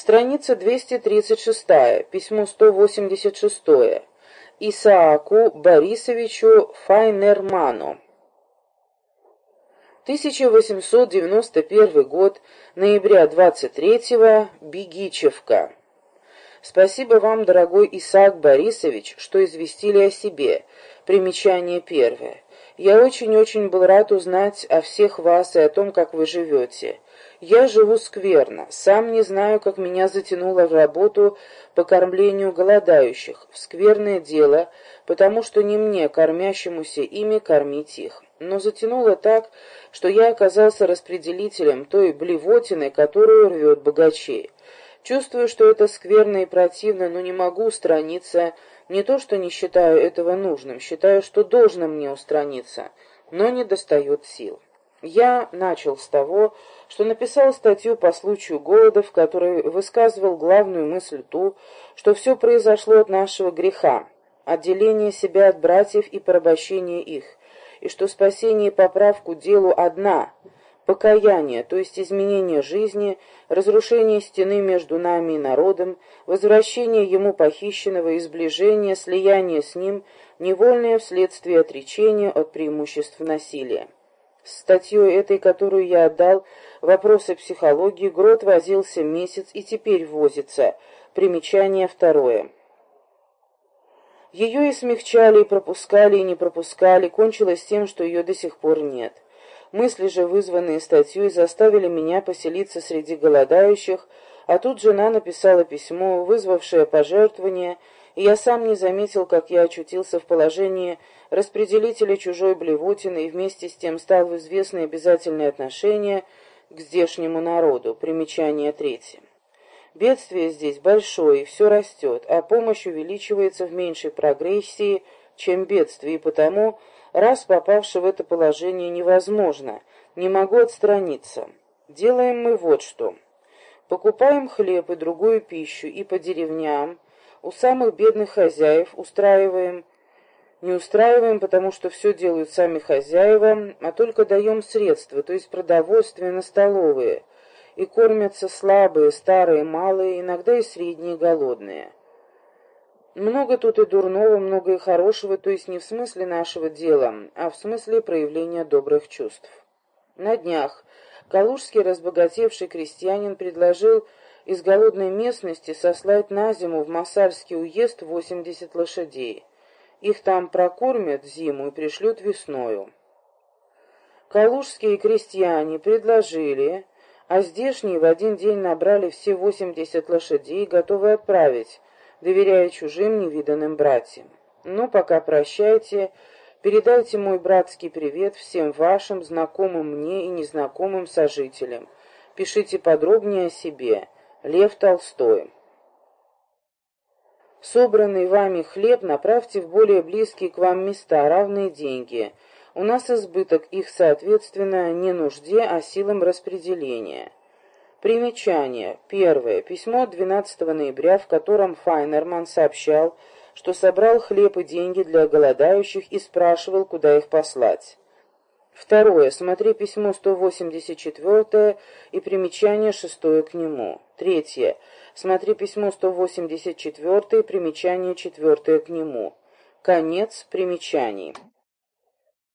Страница 236, письмо 186. Исааку Борисовичу Файнерману. 1891 год, ноября 23-го, Бегичевка. Спасибо вам, дорогой Исаак Борисович, что известили о себе. Примечание первое. Я очень-очень был рад узнать о всех вас и о том, как вы живете. Я живу скверно, сам не знаю, как меня затянуло в работу по кормлению голодающих, в скверное дело, потому что не мне, кормящемуся ими, кормить их. Но затянуло так, что я оказался распределителем той блевотины, которую рвет богачей. Чувствую, что это скверно и противно, но не могу устраниться, не то что не считаю этого нужным, считаю, что должно мне устраниться, но не достает сил. Я начал с того, что написал статью по случаю голода, в которой высказывал главную мысль ту, что все произошло от нашего греха, отделение себя от братьев и порабощение их, и что спасение и поправку делу одна – покаяние, то есть изменение жизни, разрушение стены между нами и народом, возвращение ему похищенного и слияние с ним, невольное вследствие отречения от преимуществ насилия. С статьей этой, которую я отдал, вопросы психологии, Грот возился месяц и теперь возится. Примечание второе. Ее и смягчали, и пропускали, и не пропускали, кончилось тем, что ее до сих пор нет. Мысли же, вызванные статьей, заставили меня поселиться среди голодающих, а тут жена написала письмо, вызвавшее пожертвование, и я сам не заметил, как я очутился в положении распределителя чужой блевотины и вместе с тем стал в известные обязательные отношения к здешнему народу. Примечание третье. Бедствие здесь большое, и все растет, а помощь увеличивается в меньшей прогрессии, чем бедствие, и потому раз попавший в это положение невозможно, не могу отстраниться. Делаем мы вот что. Покупаем хлеб и другую пищу и по деревням, у самых бедных хозяев устраиваем, не устраиваем, потому что все делают сами хозяева, а только даем средства, то есть продовольствие на столовые, и кормятся слабые, старые, малые, иногда и средние голодные. Много тут и дурного, много и хорошего, то есть не в смысле нашего дела, а в смысле проявления добрых чувств. На днях калужский разбогатевший крестьянин предложил из голодной местности сослать на зиму в Масальский уезд 80 лошадей. Их там прокормят зиму и пришлют весною. Калужские крестьяне предложили, а здешние в один день набрали все 80 лошадей, готовы отправить, доверяя чужим невиданным братьям. Ну, пока прощайте, передайте мой братский привет всем вашим, знакомым мне и незнакомым сожителям. Пишите подробнее о себе. Лев Толстой. Собранный вами хлеб направьте в более близкие к вам места, равные деньги. У нас избыток их, соответственно, не нужде, а силам распределения. Примечание. Первое. Письмо 12 ноября, в котором Файнерман сообщал, что собрал хлеб и деньги для голодающих и спрашивал, куда их послать. Второе. Смотри письмо 184 и примечание шестое к нему. Третье. Смотри письмо 184 и примечание четвертое к нему. Конец примечаний.